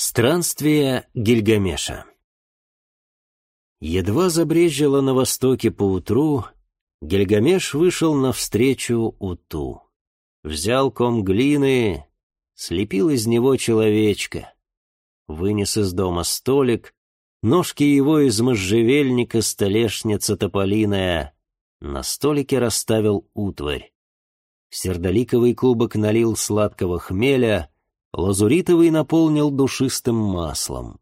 Странствие Гильгамеша Едва забрежило на востоке поутру, Гильгамеш вышел навстречу Уту. Взял ком глины, слепил из него человечка, вынес из дома столик, ножки его из можжевельника, столешница тополиная, на столике расставил утварь. Сердоликовый кубок налил сладкого хмеля, лазуритовый наполнил душистым маслом.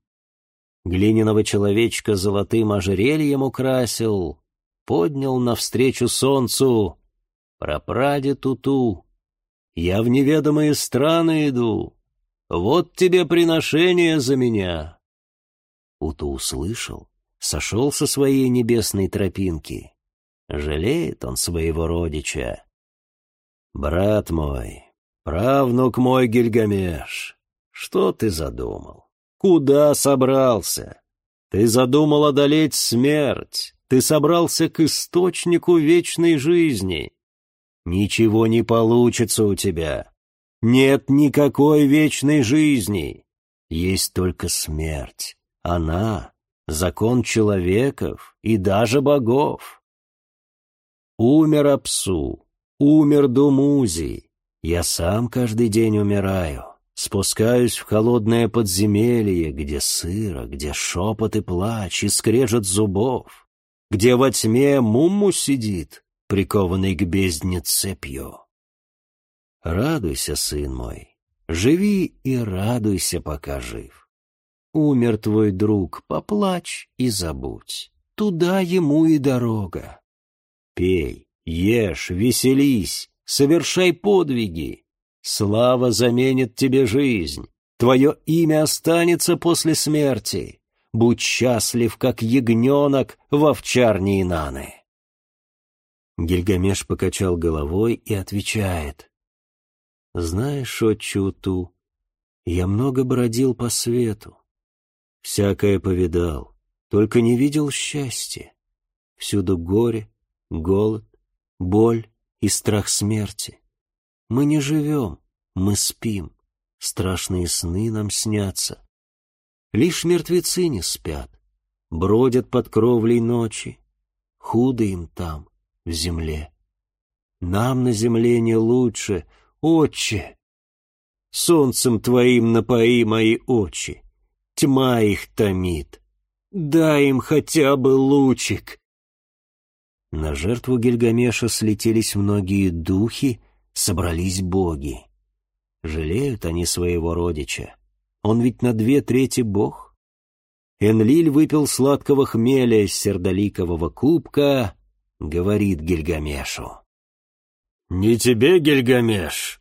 Глиняного человечка золотым ожерельем украсил, поднял навстречу солнцу. Прапрадед Туту, я в неведомые страны иду, вот тебе приношение за меня. Уту услышал, сошел со своей небесной тропинки. Жалеет он своего родича. «Брат мой, правнук мой Гильгамеш, что ты задумал? Куда собрался? Ты задумал одолеть смерть, ты собрался к источнику вечной жизни. Ничего не получится у тебя. Нет никакой вечной жизни. Есть только смерть. Она — закон человеков и даже богов. Умер Апсу, Умер Думузи. Я сам каждый день умираю. Спускаюсь в холодное подземелье, где сыро, где шепот и плач, и скрежет зубов, где во тьме Мумму сидит, прикованный к бездне цепью. Радуйся, сын мой, живи и радуйся, пока жив. Умер твой друг, поплачь и забудь, туда ему и дорога. Пей, Ешь, веселись, совершай подвиги. Слава заменит тебе жизнь. Твое имя останется после смерти. Будь счастлив, как ягненок в овчарне Инаны. Гильгамеш покачал головой и отвечает. «Знаешь, отчуту, я много бродил по свету. Всякое повидал, только не видел счастья. Всюду горе, голод, боль и страх смерти. Мы не живем, мы спим, страшные сны нам снятся. Лишь мертвецы не спят, бродят под кровлей ночи, худо им там, в земле. Нам на земле не лучше, отче. Солнцем твоим напои мои очи, тьма их томит. Дай им хотя бы лучик, на жертву Гильгамеша слетелись многие духи, собрались боги. Жалеют они своего родича. Он ведь на две трети бог. Энлиль выпил сладкого хмеля из сердоликового кубка, говорит Гильгамешу. «Не тебе, Гильгамеш,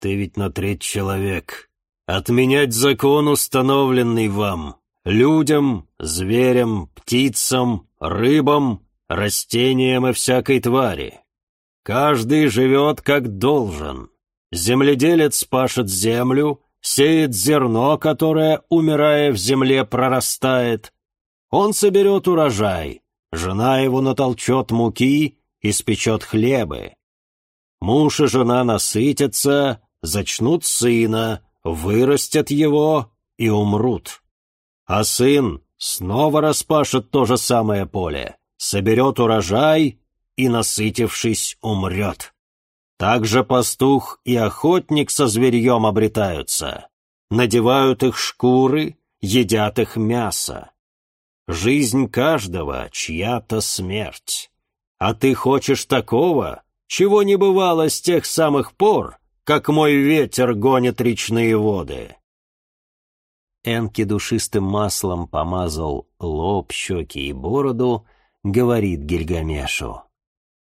ты ведь на треть человек. Отменять закон, установленный вам, людям, зверям, птицам, рыбам растениям и всякой твари. Каждый живет как должен. Земледелец пашет землю, сеет зерно, которое, умирая в земле, прорастает. Он соберет урожай, жена его натолчет муки, испечет хлебы. Муж и жена насытятся, зачнут сына, вырастят его и умрут. А сын снова распашет то же самое поле соберет урожай и, насытившись, умрет. Также пастух и охотник со зверьем обретаются, надевают их шкуры, едят их мясо. Жизнь каждого — чья-то смерть. А ты хочешь такого, чего не бывало с тех самых пор, как мой ветер гонит речные воды. Энки душистым маслом помазал лоб, щеки и бороду, говорит Гильгамешу.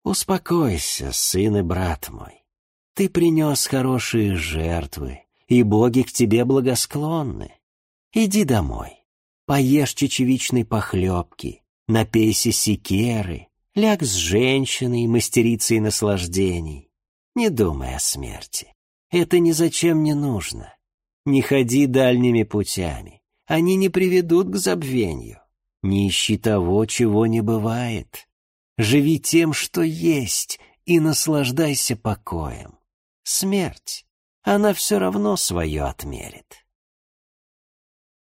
«Успокойся, сын и брат мой. Ты принес хорошие жертвы, и боги к тебе благосклонны. Иди домой, поешь чечевичной похлебки, напейся секеры, ляг с женщиной, мастерицей наслаждений. Не думай о смерти. Это ни зачем не нужно. Не ходи дальними путями. Они не приведут к забвению. Не ищи того, чего не бывает. Живи тем, что есть, и наслаждайся покоем. Смерть, она все равно свое отмерит.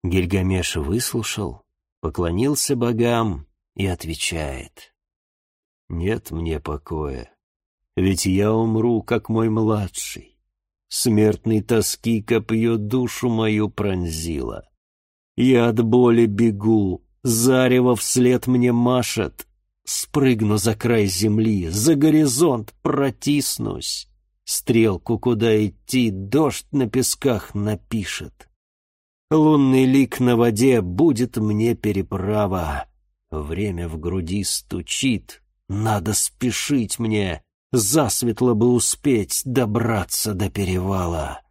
Гильгамеш выслушал, поклонился богам и отвечает. «Нет мне покоя, ведь я умру, как мой младший. Смертной тоски копье душу мою пронзило. Я от боли бегу, зарево вслед мне машет. Спрыгну за край земли, за горизонт протиснусь. Стрелку, куда идти, дождь на песках напишет. Лунный лик на воде будет мне переправа. Время в груди стучит, надо спешить мне, засветло бы успеть добраться до перевала.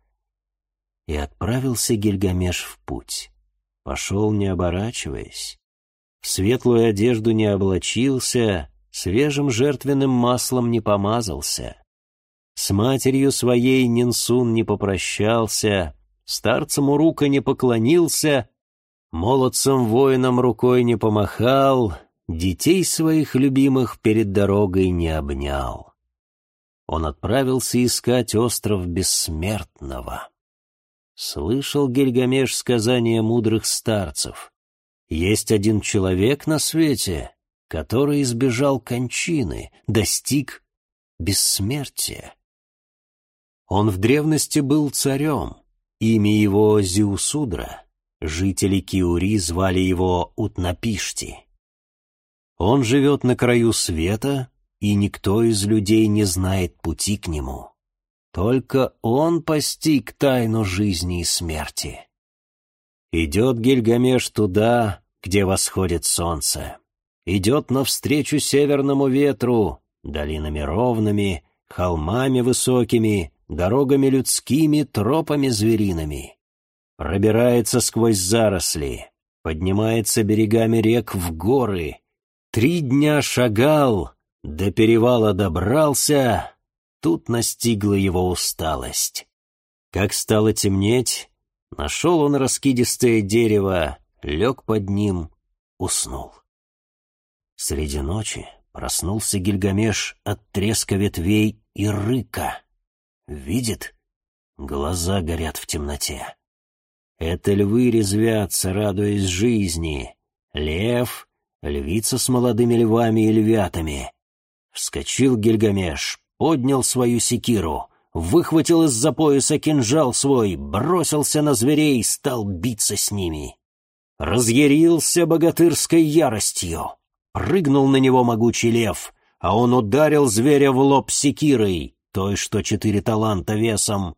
И отправился Гильгамеш в путь. Пошел, не оборачиваясь. В светлую одежду не облачился, свежим жертвенным маслом не помазался. С матерью своей Нинсун не попрощался, старцам Урука не поклонился, молодцам-воинам рукой не помахал, детей своих любимых перед дорогой не обнял. Он отправился искать остров Бессмертного. Слышал Гильгамеш сказания мудрых старцев. Есть один человек на свете, который избежал кончины, достиг бессмертия. Он в древности был царем, имя его Зиусудра, жители Киури звали его Утнапишти. Он живет на краю света, и никто из людей не знает пути к нему. Только он постиг тайну жизни и смерти. Идет Гильгамеш туда, где восходит солнце. Идет навстречу северному ветру, долинами ровными, холмами высокими, дорогами людскими, тропами звериными. Пробирается сквозь заросли, поднимается берегами рек в горы. Три дня шагал, до перевала добрался, тут настигла его усталость. Как стало темнеть, нашел он раскидистое дерево, лег под ним, уснул. Среди ночи проснулся Гильгамеш от треска ветвей и рыка. Видит? Глаза горят в темноте. Это львы резвятся, радуясь жизни. Лев, львица с молодыми львами и львятами. Вскочил Гильгамеш, поднял свою секиру, выхватил из-за пояса кинжал свой, бросился на зверей, стал биться с ними. Разъярился богатырской яростью. Прыгнул на него могучий лев, а он ударил зверя в лоб секирой той, что четыре таланта весом,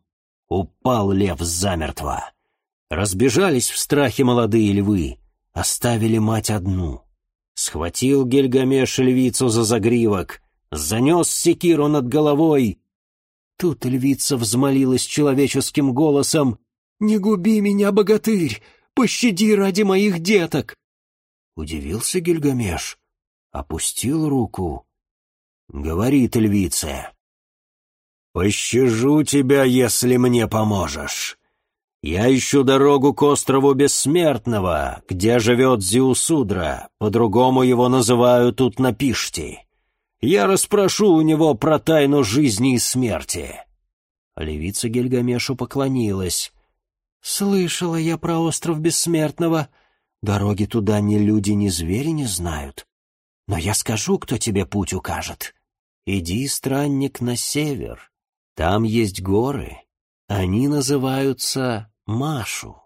упал лев замертво. Разбежались в страхе молодые львы, оставили мать одну. Схватил Гельгамеш львицу за загривок, занес секиру над головой. Тут львица взмолилась человеческим голосом «Не губи меня, богатырь! Пощади ради моих деток!» Удивился Гильгамеш, опустил руку. Говорит львица «Пощажу тебя, если мне поможешь. Я ищу дорогу к острову Бессмертного, где живет Зиусудра, по-другому его называют тут на Пиште. Я расспрошу у него про тайну жизни и смерти». Левица Гельгамешу поклонилась. «Слышала я про остров Бессмертного. Дороги туда ни люди, ни звери не знают. Но я скажу, кто тебе путь укажет. Иди, странник, на север, там есть горы. Они называются Машу.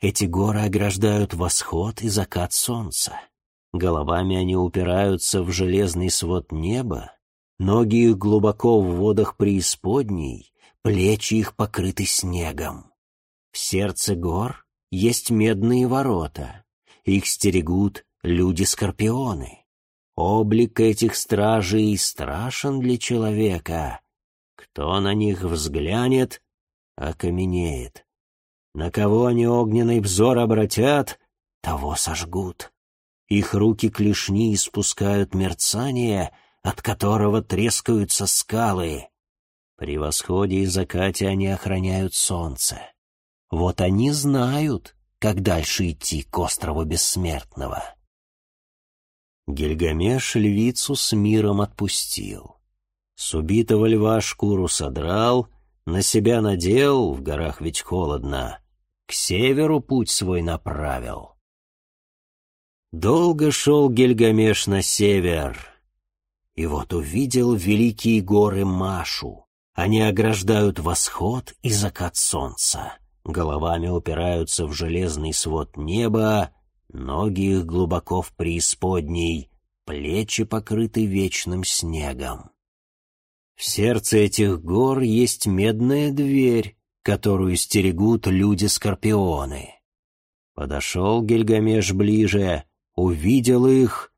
Эти горы ограждают восход и закат солнца. Головами они упираются в железный свод неба, ноги их глубоко в водах преисподней, плечи их покрыты снегом. В сердце гор есть медные ворота, их стерегут люди-скорпионы. Облик этих стражей страшен для человека, кто на них взглянет, окаменеет. На кого они огненный взор обратят, того сожгут. Их руки клешни испускают мерцание, от которого трескаются скалы. При восходе и закате они охраняют солнце. Вот они знают, как дальше идти к острову Бессмертного. Гильгамеш львицу с миром отпустил. С убитого льва шкуру содрал, на себя надел, в горах ведь холодно. к северу путь свой направил. Долго шел Гильгамеш на север, и вот увидел великие горы Машу. Они ограждают восход и закат солнца. Головами упираются в железный свод неба, ноги их глубоко в преисподней, плечи покрыты вечным снегом. В сердце этих гор есть медная дверь, которую стерегут люди-скорпионы. Подошел Гильгамеш ближе, увидел их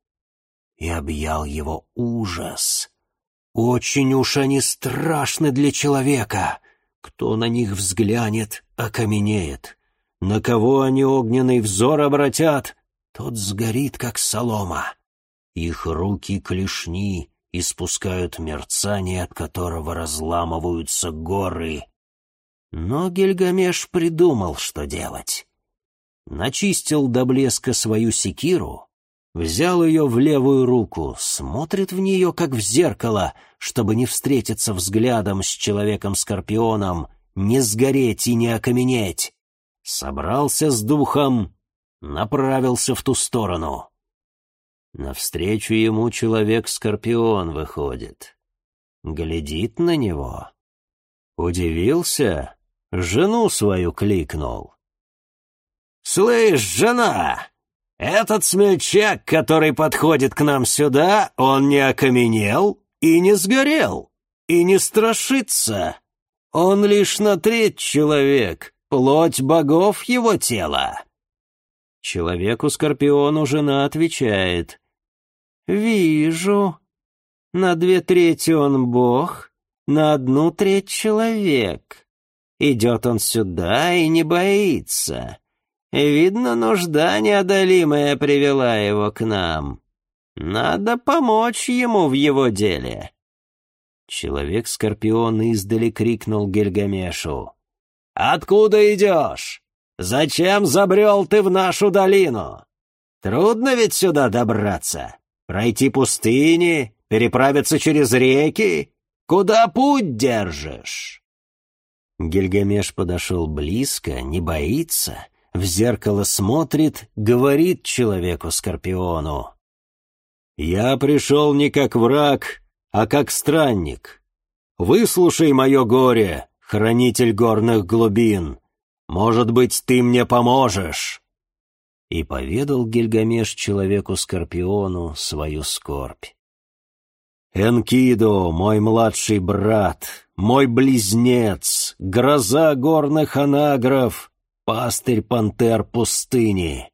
и объял его ужас. Очень уж они страшны для человека. Кто на них взглянет, окаменеет. На кого они огненный взор обратят, тот сгорит, как солома. Их руки клешни испускают мерцание, от которого разламываются горы. Но Гильгамеш придумал, что делать. Начистил до блеска свою секиру, взял ее в левую руку, смотрит в нее, как в зеркало, чтобы не встретиться взглядом с человеком-скорпионом, не сгореть и не окаменеть. Собрался с духом, направился в ту сторону. Навстречу ему человек-скорпион выходит. Глядит на него. Удивился, жену свою кликнул. «Слышь, жена, этот смельчак, который подходит к нам сюда, он не окаменел и не сгорел, и не страшится. Он лишь на треть человек, плоть богов его тела». Человеку-скорпиону жена отвечает. «Вижу. На две трети он бог, на одну треть человек. Идет он сюда и не боится. Видно, нужда неодолимая привела его к нам. Надо помочь ему в его деле». Человек-скорпион издали крикнул Гильгамешу. «Откуда идешь? Зачем забрел ты в нашу долину? Трудно ведь сюда добраться. Пройти пустыни, переправиться через реки? Куда путь держишь?» Гильгамеш подошел близко, не боится, в зеркало смотрит, говорит человеку-скорпиону. «Я пришел не как враг, а как странник. Выслушай мое горе, хранитель горных глубин. Может быть, ты мне поможешь?» И поведал Гильгамеш человеку-скорпиону свою скорбь. «Энкидо, мой младший брат, мой близнец, гроза горных анагров, пастырь пантер пустыни.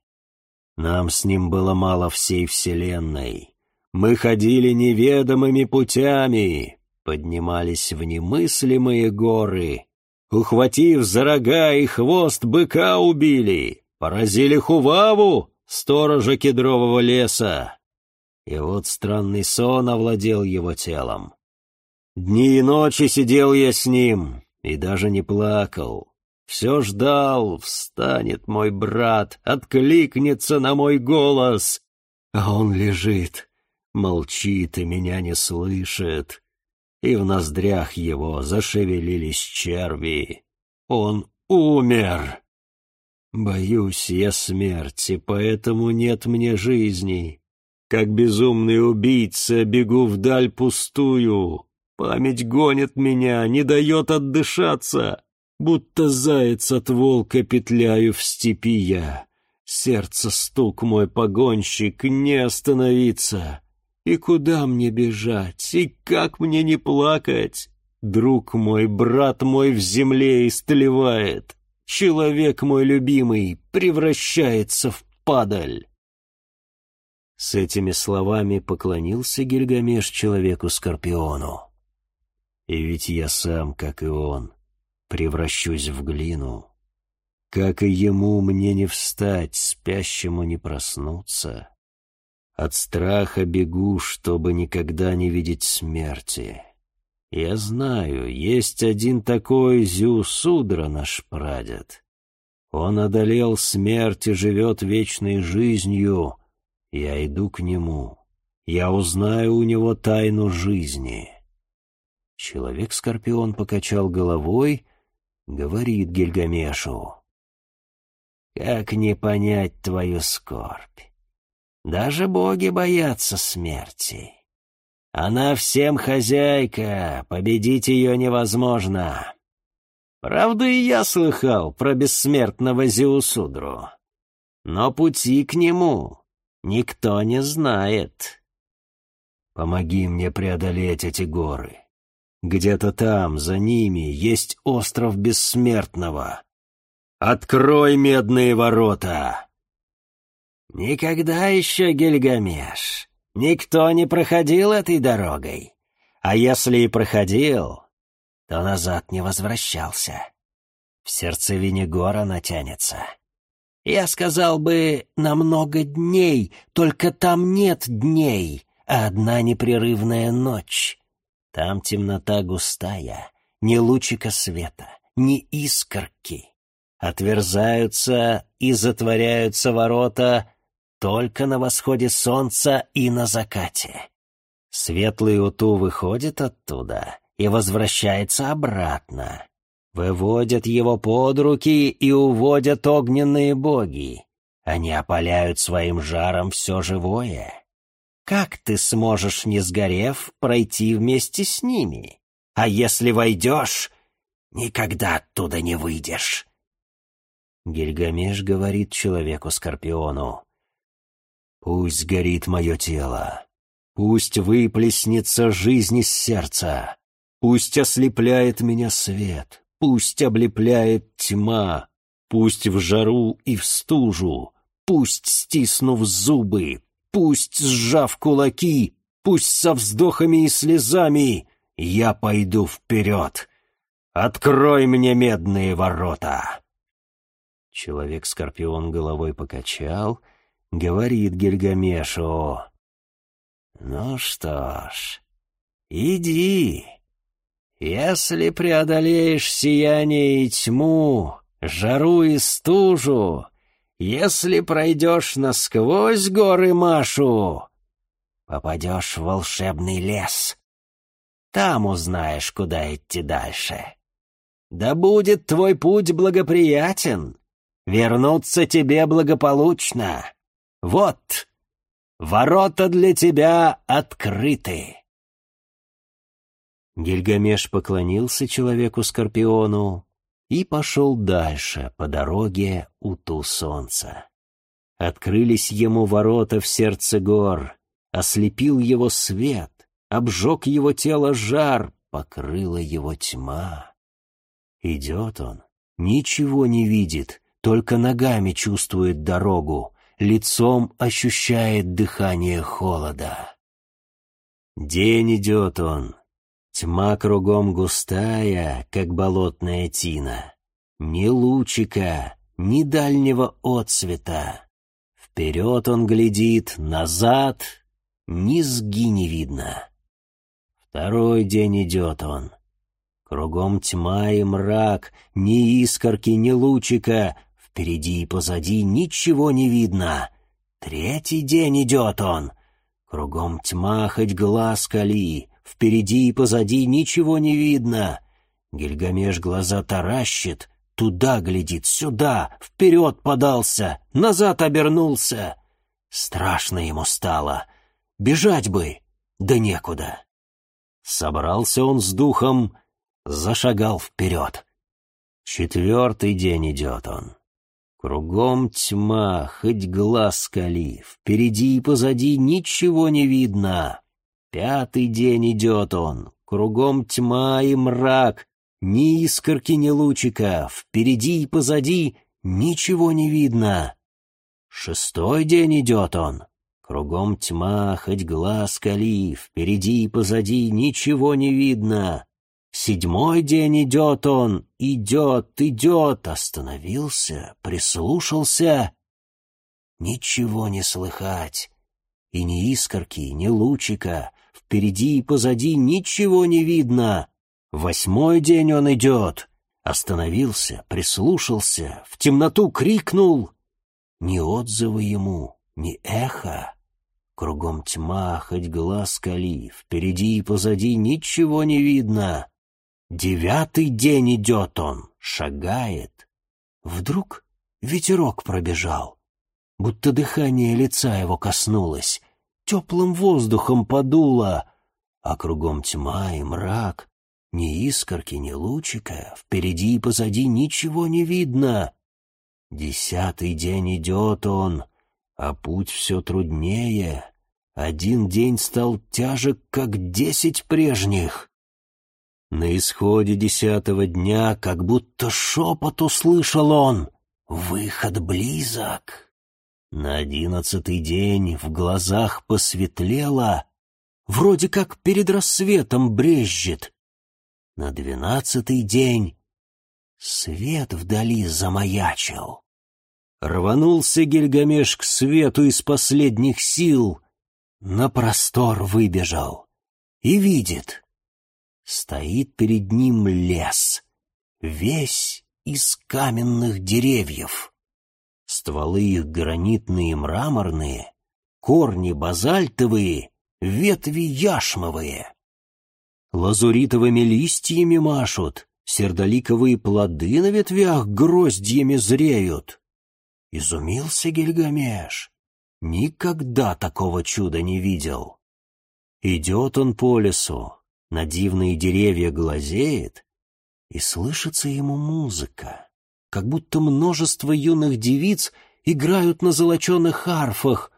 Нам с ним было мало всей вселенной. Мы ходили неведомыми путями, поднимались в немыслимые горы. Ухватив за рога и хвост быка убили, поразили Хуваву, сторожа кедрового леса. И вот странный сон овладел его телом. Дни и ночи сидел я с ним и даже не плакал. Все ждал, встанет мой брат, откликнется на мой голос. А он лежит, молчит и меня не слышит. И в ноздрях его зашевелились черви. Он умер. Боюсь я смерти, поэтому нет мне жизни. Как безумный убийца бегу вдаль пустую. Память гонит меня, не дает отдышаться. Будто заяц от волка петляю в степи я. Сердце стук мой погонщик, не остановиться. И куда мне бежать, и как мне не плакать? Друг мой, брат мой в земле истлевает. Человек мой любимый превращается в падаль. С этими словами поклонился Гильгамеш человеку-скорпиону. И ведь я сам, как и он, превращусь в глину. Как и ему мне не встать, спящему не проснуться. От страха бегу, чтобы никогда не видеть смерти. Я знаю, есть один такой Зюсудра, наш прадед. Он одолел смерть и живет вечной жизнью. Я иду к нему. Я узнаю у него тайну жизни. Человек-скорпион покачал головой говорит Гильгамешу. Как не понять твою скорбь? Даже боги боятся смерти. Она всем хозяйка, победить ее невозможно. Правда, и я слыхал про бессмертного Зеусудру. Но пути к нему никто не знает. Помоги мне преодолеть эти горы. Где-то там, за ними, есть остров Бессмертного. Открой медные ворота!» «Никогда еще, Гильгамеш, никто не проходил этой дорогой. А если и проходил, то назад не возвращался. В сердцевине гора натянется. Я сказал бы, на много дней, только там нет дней, а одна непрерывная ночь. Там темнота густая, ни лучика света, ни искорки. Отверзаются и затворяются ворота только на восходе солнца и на закате. Светлый Уту выходит оттуда и возвращается обратно. Выводят его под руки и уводят огненные боги. Они опаляют своим жаром все живое. Как ты сможешь, не сгорев, пройти вместе с ними? А если войдешь, никогда оттуда не выйдешь. Гильгамеш говорит человеку-скорпиону. «Пусть горит мое тело, пусть выплеснется жизнь из сердца, пусть ослепляет меня свет, пусть облепляет тьма, пусть в жару и в стужу, пусть, стиснув зубы, Пусть, сжав кулаки, пусть со вздохами и слезами, я пойду вперед. Открой мне медные ворота. Человек-скорпион головой покачал, говорит Гильгамешу. Ну что ж, иди. Если преодолеешь сияние и тьму, жару и стужу, если пройдешь насквозь горы Машу, попадешь в волшебный лес. Там узнаешь, куда идти дальше. Да будет твой путь благоприятен, вернуться тебе благополучно. Вот, ворота для тебя открыты. Гильгамеш поклонился человеку-скорпиону, и пошел дальше по дороге у ту солнца. Открылись ему ворота в сердце гор, ослепил его свет, обжег его тело жар, покрыла его тьма. Идет он, ничего не видит, только ногами чувствует дорогу, лицом ощущает дыхание холода. День идет он, Тьма кругом густая, как болотная тина. Ни лучика, ни дальнего отсвета. Вперед он глядит, назад, низги не видно. Второй день идет он. Кругом тьма и мрак, ни искорки, ни лучика, впереди и позади ничего не видно. Третий день идет он. Кругом тьма, хоть глаз кали, Впереди и позади ничего не видно. Гильгамеш глаза таращит, туда глядит, сюда, вперед подался, назад обернулся. Страшно ему стало. Бежать бы, да некуда. Собрался он с духом, зашагал вперед. Четвертый день идет он. Кругом тьма, хоть глаз кали, впереди и позади ничего не видно. Пятый день идет он, кругом тьма и мрак, ни искорки, ни лучика, впереди и позади ничего не видно. Шестой день идет он, кругом тьма, хоть глаз кали, впереди и позади ничего не видно. Седьмой день идет он, идет, идет, остановился, прислушался. Ничего не слыхать, и ни искорки, ни лучика, Впереди и позади ничего не видно. Восьмой день он идет. Остановился, прислушался, в темноту крикнул. Ни отзыва ему, ни эхо. Кругом тьма, хоть глаз кали, впереди и позади ничего не видно. Девятый день идет он, шагает. Вдруг ветерок пробежал, будто дыхание лица его коснулось, теплым воздухом подуло, а кругом тьма и мрак, ни искорки, ни лучика, впереди и позади ничего не видно. Десятый день идет он, а путь все труднее. Один день стал тяжек, как десять прежних. На исходе десятого дня, как будто шепот услышал он, выход близок. На одиннадцатый день в глазах посветлело, вроде как перед рассветом брезжит. На двенадцатый день свет вдали замаячил. Рванулся Гильгамеш к свету из последних сил, на простор выбежал и видит. Стоит перед ним лес, весь из каменных деревьев. Стволы их гранитные мраморные, корни базальтовые, ветви яшмовые. Лазуритовыми листьями машут, сердоликовые плоды на ветвях гроздьями зреют. Изумился Гильгамеш. Никогда такого чуда не видел. Идет он по лесу, на дивные деревья глазеет, и слышится ему музыка, как будто множество юных девиц играют на золоченых арфах,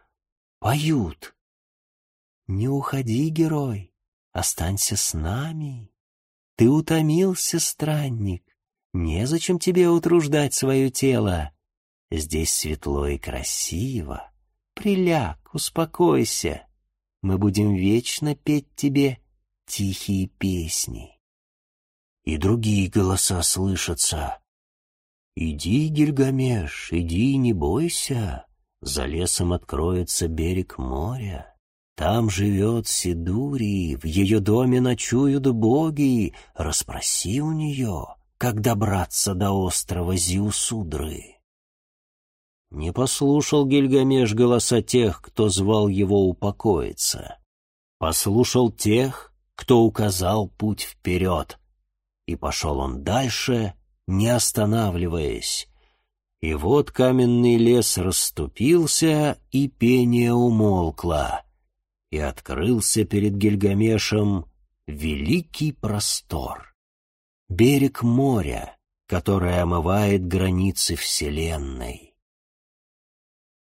поют. «Не уходи, герой, останься с нами. Ты утомился, странник, незачем тебе утруждать свое тело. Здесь светло и красиво. Приляг, успокойся. Мы будем вечно петь тебе тихие песни. И другие голоса слышатся. «Иди, Гильгамеш, иди, не бойся, за лесом откроется берег моря». Там живет Сидури, в ее доме ночуют боги. Расспроси у нее, как добраться до острова Зиусудры. Не послушал Гильгамеш голоса тех, кто звал его упокоиться. Послушал тех, кто указал путь вперед. И пошел он дальше, не останавливаясь. И вот каменный лес расступился, и пение умолкло. И открылся перед Гильгамешем великий простор. Берег моря, которое омывает границы Вселенной.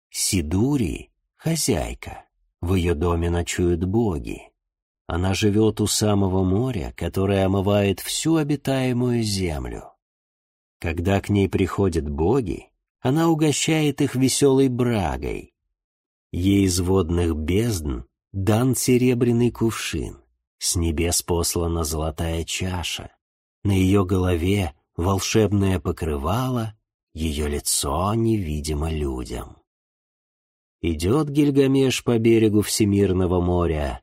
Сидури — хозяйка. В ее доме ночуют боги. Она живет у самого моря, которое омывает всю обитаемую землю. Когда к ней приходят боги, она угощает их веселой брагой. Ей из водных бездн дан серебряный кувшин, с небес послана золотая чаша. На ее голове волшебное покрывало, ее лицо невидимо людям. Идет Гильгамеш по берегу Всемирного моря.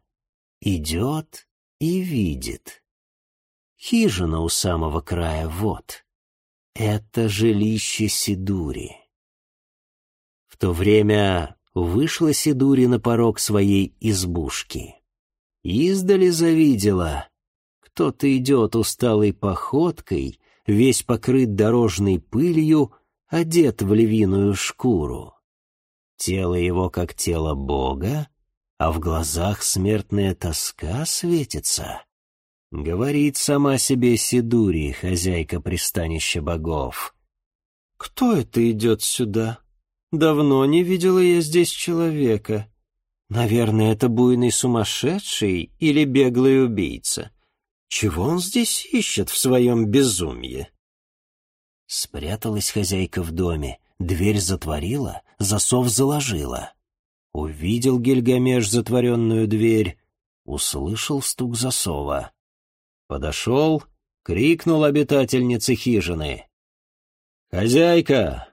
Идет и видит. Хижина у самого края вот. Это жилище Сидури. В то время вышла Сидури на порог своей избушки. Издали завидела. Кто-то идет усталой походкой, весь покрыт дорожной пылью, одет в львиную шкуру. Тело его как тело Бога, а в глазах смертная тоска светится. Говорит сама себе Сидури, хозяйка пристанища богов. «Кто это идет сюда? Давно не видела я здесь человека. Наверное, это буйный сумасшедший или беглый убийца. Чего он здесь ищет в своем безумье?» Спряталась хозяйка в доме, дверь затворила, засов заложила. Увидел Гильгамеш затворенную дверь, услышал стук засова. Подошел, крикнул обитательнице хижины. «Хозяйка,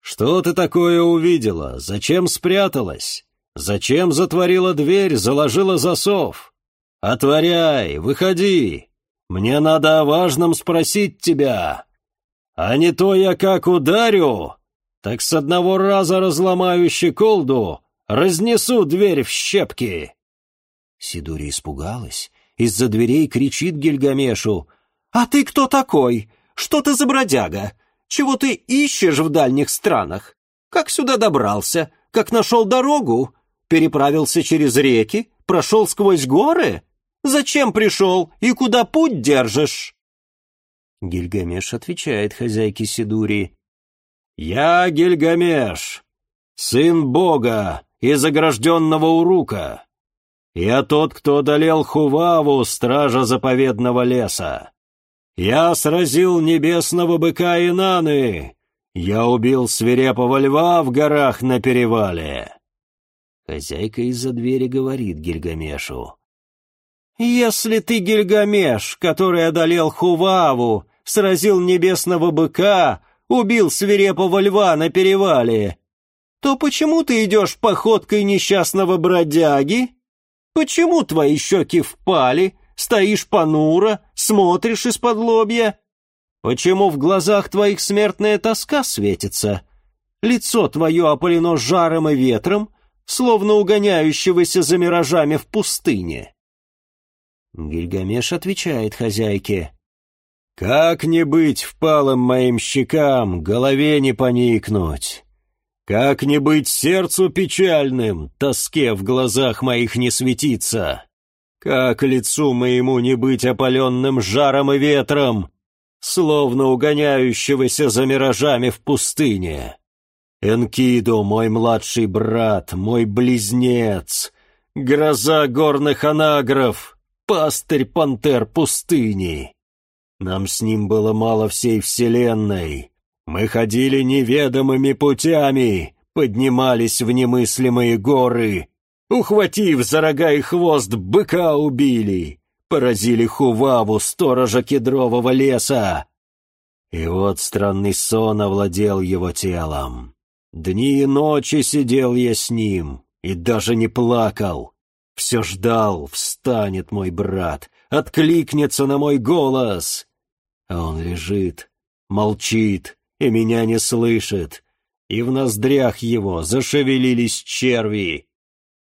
что ты такое увидела? Зачем спряталась? Зачем затворила дверь, заложила засов? Отворяй, выходи! Мне надо о важном спросить тебя. А не то я как ударю, так с одного раза разломаю щеколду, разнесу дверь в щепки!» Сидури испугалась, из-за дверей кричит Гильгамешу. «А ты кто такой? Что ты за бродяга? Чего ты ищешь в дальних странах? Как сюда добрался? Как нашел дорогу? Переправился через реки? Прошел сквозь горы? Зачем пришел и куда путь держишь?» Гильгамеш отвечает хозяйке Сидури. «Я Гильгамеш, сын бога из огражденного Урука. Я тот, кто одолел Хуваву, стража заповедного леса. Я сразил небесного быка Инаны. Я убил свирепого льва в горах на перевале». Хозяйка из-за двери говорит Гильгамешу. «Если ты Гильгамеш, который одолел Хуваву, сразил небесного быка, убил свирепого льва на перевале, то почему ты идешь походкой несчастного бродяги? Почему твои щеки впали, стоишь понуро, смотришь из-под лобья? Почему в глазах твоих смертная тоска светится? Лицо твое опалено жаром и ветром, словно угоняющегося за миражами в пустыне. Гильгамеш отвечает хозяйке. «Как не быть впалым моим щекам, голове не поникнуть? Как не быть сердцу печальным, тоске в глазах моих не светиться? Как лицу моему не быть опаленным жаром и ветром, словно угоняющегося за миражами в пустыне? Энкиду, мой младший брат, мой близнец, гроза горных анагров!» пастырь пантер пустыни. Нам с ним было мало всей вселенной. Мы ходили неведомыми путями, поднимались в немыслимые горы, ухватив за рога и хвост, быка убили, поразили Хуваву, сторожа кедрового леса. И вот странный сон овладел его телом. Дни и ночи сидел я с ним и даже не плакал, все ждал, встанет мой брат, откликнется на мой голос. А он лежит, молчит и меня не слышит, и в ноздрях его зашевелились черви.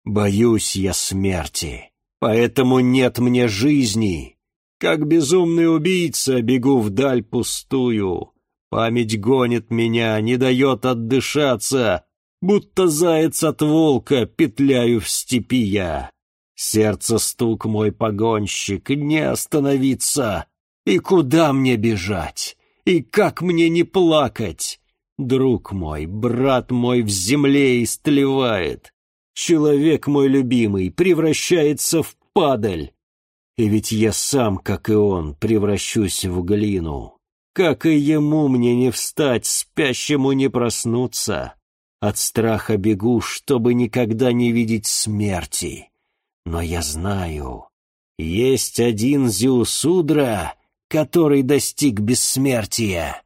Боюсь я смерти, поэтому нет мне жизни. Как безумный убийца бегу вдаль пустую. Память гонит меня, не дает отдышаться, Будто заяц от волка петляю в степи я. Сердце стук мой погонщик, не остановиться. И куда мне бежать? И как мне не плакать? Друг мой, брат мой в земле истлевает. Человек мой любимый превращается в падаль. И ведь я сам, как и он, превращусь в глину. Как и ему мне не встать, спящему не проснуться. От страха бегу, чтобы никогда не видеть смерти. Но я знаю, есть один Зиусудра, который достиг бессмертия.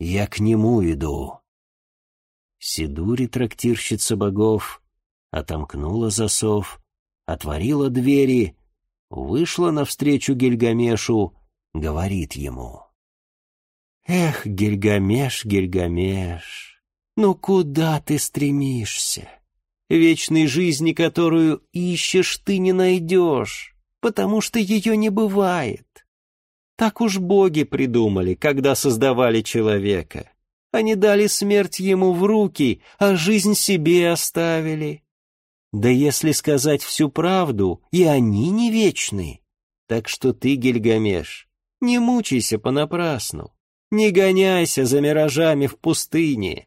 Я к нему иду. Сидури, трактирщица богов, отомкнула засов, отворила двери, вышла навстречу Гильгамешу, говорит ему. «Эх, Гильгамеш, Гильгамеш!» Но куда ты стремишься? Вечной жизни, которую ищешь, ты не найдешь, потому что ее не бывает. Так уж боги придумали, когда создавали человека. Они дали смерть ему в руки, а жизнь себе оставили. Да если сказать всю правду, и они не вечны. Так что ты, Гильгамеш, не мучайся понапрасну, не гоняйся за миражами в пустыне.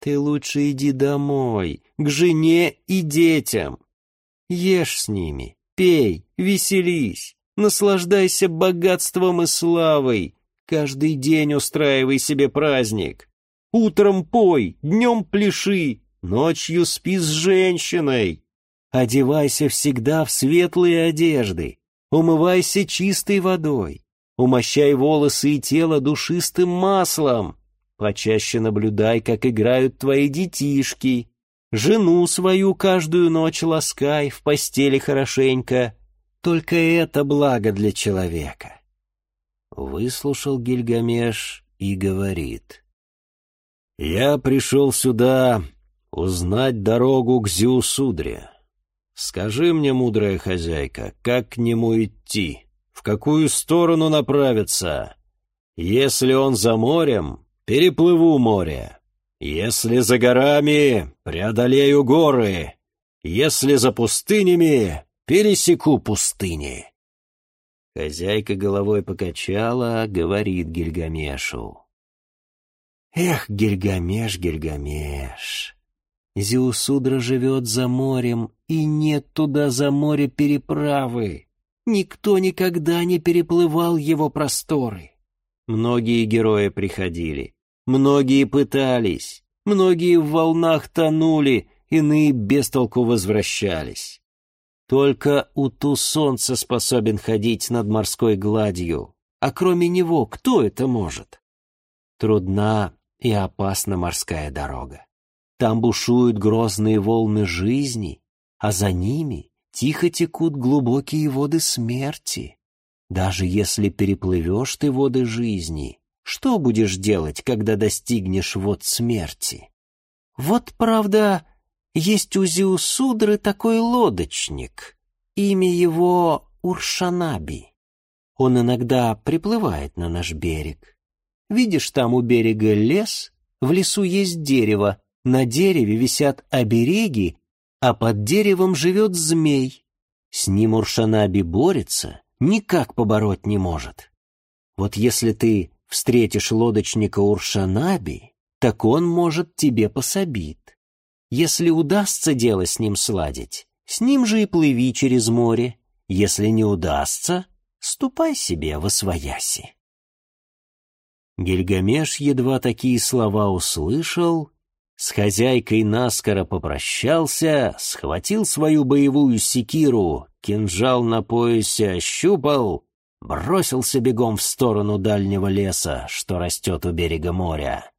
Ты лучше иди домой, к жене и детям. Ешь с ними, пей, веселись, наслаждайся богатством и славой. Каждый день устраивай себе праздник. Утром пой, днем пляши, ночью спи с женщиной. Одевайся всегда в светлые одежды, умывайся чистой водой, умощай волосы и тело душистым маслом, Почаще наблюдай, как играют твои детишки. Жену свою каждую ночь ласкай, в постели хорошенько. Только это благо для человека. Выслушал Гильгамеш и говорит. «Я пришел сюда узнать дорогу к Зиусудре. Скажи мне, мудрая хозяйка, как к нему идти, в какую сторону направиться? Если он за морем, переплыву море. Если за горами, преодолею горы. Если за пустынями, пересеку пустыни. Хозяйка головой покачала, говорит Гильгамешу. Эх, Гильгамеш, Гильгамеш, Зеусудра живет за морем, и нет туда за море переправы. Никто никогда не переплывал его просторы. Многие герои приходили, многие пытались, многие в волнах тонули, иные без толку возвращались. Только Уту Солнце способен ходить над морской гладью, а кроме него кто это может? Трудна и опасна морская дорога. Там бушуют грозные волны жизни, а за ними тихо текут глубокие воды смерти. Даже если переплывешь ты воды жизни, что будешь делать, когда достигнешь вод смерти? Вот, правда, есть у Зиусудры такой лодочник. Имя его Уршанаби. Он иногда приплывает на наш берег. Видишь, там у берега лес, в лесу есть дерево, на дереве висят обереги, а под деревом живет змей. С ним Уршанаби борется, никак побороть не может. Вот если ты встретишь лодочника Уршанаби, так он, может, тебе пособит. Если удастся дело с ним сладить, с ним же и плыви через море. Если не удастся, ступай себе во свояси. Гильгамеш едва такие слова услышал, с хозяйкой наскоро попрощался, схватил свою боевую секиру, кинжал на поясе ощупал, бросился бегом в сторону дальнего леса, что растет у берега моря.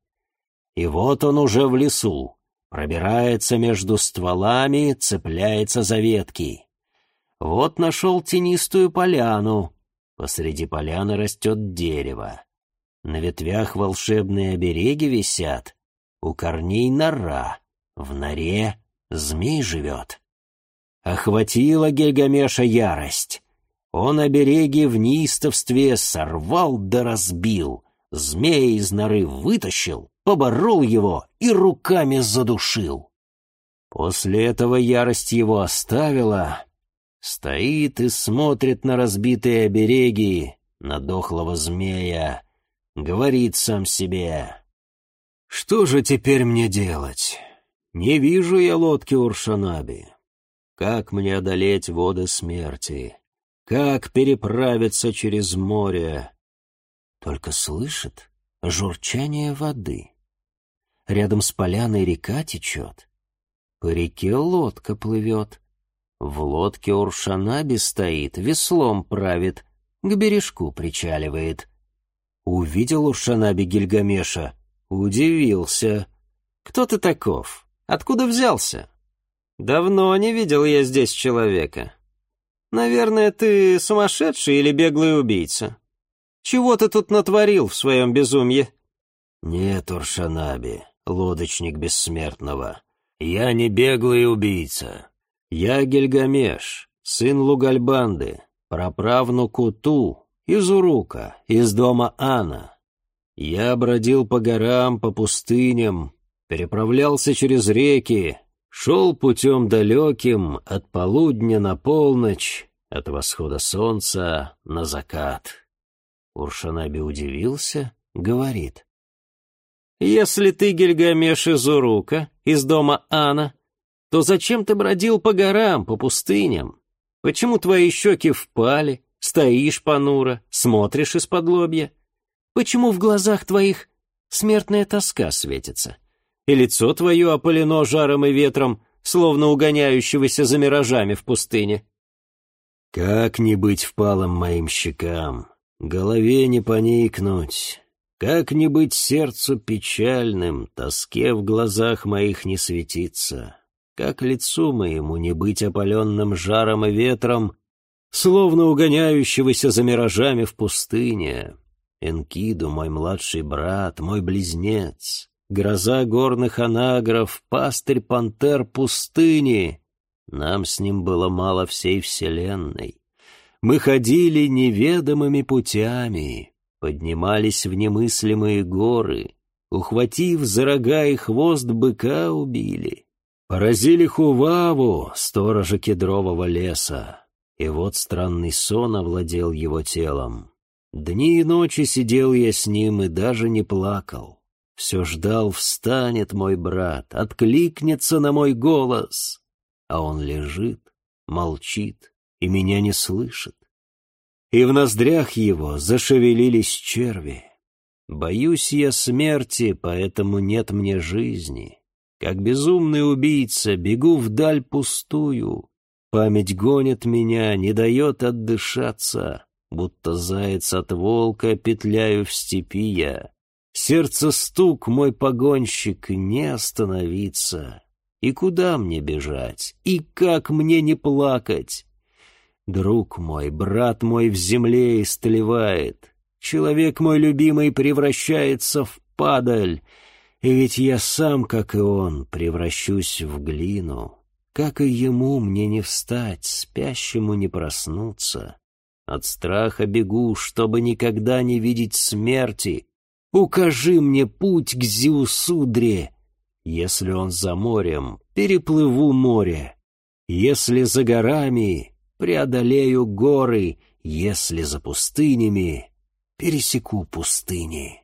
И вот он уже в лесу, пробирается между стволами, цепляется за ветки. Вот нашел тенистую поляну. Посреди поляны растет дерево. На ветвях волшебные обереги висят, у корней нора, в норе змей живет. Охватила Гильгамеша ярость. Он обереги в неистовстве сорвал да разбил, змея из норы вытащил, поборол его и руками задушил. После этого ярость его оставила, стоит и смотрит на разбитые обереги, на дохлого змея, говорит сам себе, что же теперь мне делать? Не вижу я лодки Уршанаби. Как мне одолеть воды смерти? Как переправиться через море? Только слышит журчание воды. Рядом с поляной река течет. По реке лодка плывет. В лодке Уршанаби стоит, веслом правит, к бережку причаливает. Увидел Уршанаби Гильгамеша, Удивился. «Кто ты таков? Откуда взялся?» «Давно не видел я здесь человека. Наверное, ты сумасшедший или беглый убийца. Чего ты тут натворил в своем безумье?» «Нет, Уршанаби, лодочник бессмертного. Я не беглый убийца. Я Гильгамеш, сын Лугальбанды, праправнук Уту, из Урука, из дома Ана. Я бродил по горам, по пустыням, переправлялся через реки, шел путем далеким от полудня на полночь, от восхода солнца на закат. Уршанаби удивился, говорит. «Если ты Гильгамеш из Урука, из дома Ана, то зачем ты бродил по горам, по пустыням? Почему твои щеки впали, стоишь понуро, смотришь из-под лобья?» Почему в глазах твоих смертная тоска светится? И лицо твое опалено жаром и ветром, словно угоняющегося за миражами в пустыне. Как не быть впалым моим щекам, голове не поникнуть, как не быть сердцу печальным, тоске в глазах моих не светиться, как лицу моему не быть опаленным жаром и ветром, словно угоняющегося за миражами в пустыне. Энкиду, мой младший брат, мой близнец, гроза горных анагров, пастырь пантер пустыни. Нам с ним было мало всей вселенной. Мы ходили неведомыми путями, поднимались в немыслимые горы, ухватив за рога и хвост быка убили. Поразили Хуваву, сторожа кедрового леса, и вот странный сон овладел его телом. Дни и ночи сидел я с ним и даже не плакал. Все ждал, встанет мой брат, откликнется на мой голос. А он лежит, молчит и меня не слышит. И в ноздрях его зашевелились черви. Боюсь я смерти, поэтому нет мне жизни. Как безумный убийца бегу вдаль пустую. Память гонит меня, не дает отдышаться, будто заяц от волка петляю в степи я. Сердце стук, мой погонщик, не остановиться. И куда мне бежать? И как мне не плакать? Друг мой, брат мой в земле истлевает. Человек мой любимый превращается в падаль. И ведь я сам, как и он, превращусь в глину. Как и ему мне не встать, спящему не проснуться. От страха бегу, чтобы никогда не видеть смерти. Укажи мне путь к Зиусудре. Если он за морем, переплыву море. Если за горами, преодолею горы. Если за пустынями, пересеку пустыни.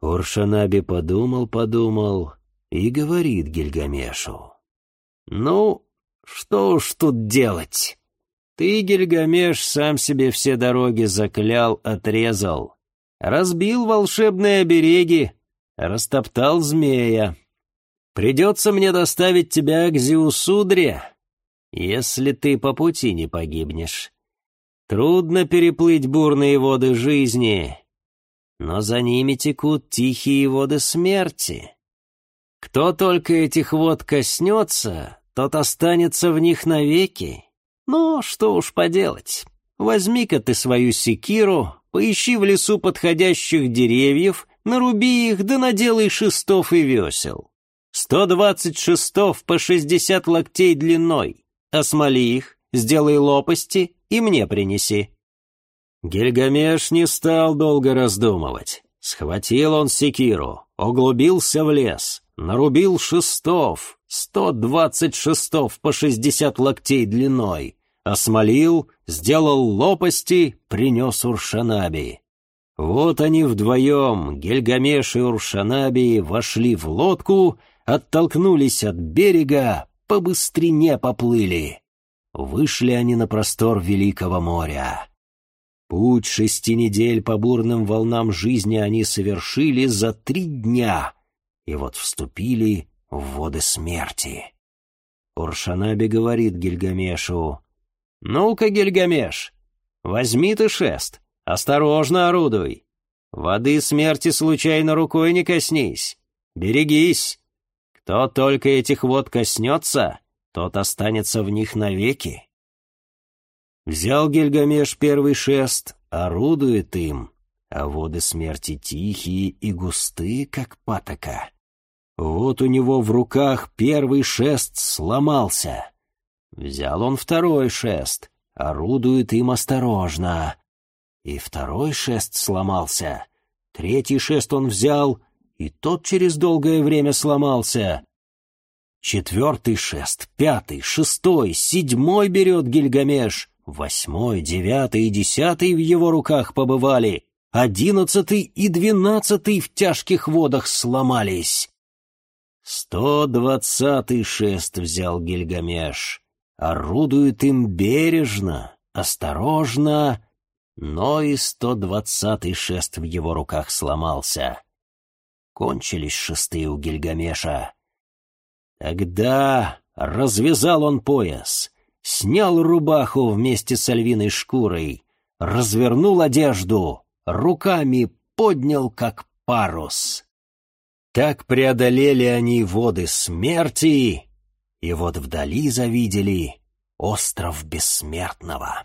Уршанаби подумал-подумал и говорит Гильгамешу. «Ну, что уж тут делать? Ты, Гильгамеш, сам себе все дороги заклял, отрезал, разбил волшебные обереги, растоптал змея. Придется мне доставить тебя к Зиусудре, если ты по пути не погибнешь. Трудно переплыть бурные воды жизни, но за ними текут тихие воды смерти. Кто только этих вод коснется, тот останется в них навеки. Ну, что уж поделать. Возьми-ка ты свою секиру, поищи в лесу подходящих деревьев, наруби их, да наделай шестов и весел. Сто двадцать шестов по шестьдесят локтей длиной. Осмоли их, сделай лопасти и мне принеси». Гильгамеш не стал долго раздумывать. Схватил он секиру, углубился в лес, нарубил шестов, сто двадцать шестов по шестьдесят локтей длиной, осмолил, сделал лопасти, принес Уршанаби. Вот они вдвоем, Гильгамеш и Уршанаби, вошли в лодку, оттолкнулись от берега, по быстрине поплыли. Вышли они на простор Великого моря. Путь шести недель по бурным волнам жизни они совершили за три дня, и вот вступили в воды смерти. Уршанаби говорит Гильгамешу, «Ну-ка, Гильгамеш, возьми ты шест, осторожно орудуй. Воды смерти случайно рукой не коснись. Берегись. Кто только этих вод коснется, тот останется в них навеки. Взял Гильгамеш первый шест, орудует им, а воды смерти тихие и густые, как патока. Вот у него в руках первый шест сломался. Взял он второй шест, орудует им осторожно. И второй шест сломался. Третий шест он взял, и тот через долгое время сломался. Четвертый шест, пятый, шестой, седьмой берет Гильгамеш, восьмой, девятый и десятый в его руках побывали, одиннадцатый и двенадцатый в тяжких водах сломались. Сто двадцатый шест взял Гильгамеш, орудует им бережно, осторожно, но и сто двадцатый шест в его руках сломался. Кончились шесты у Гильгамеша. Тогда развязал он пояс, снял рубаху вместе с львиной шкурой, развернул одежду, руками поднял, как парус. Так преодолели они воды смерти, и вот вдали завидели остров Бессмертного.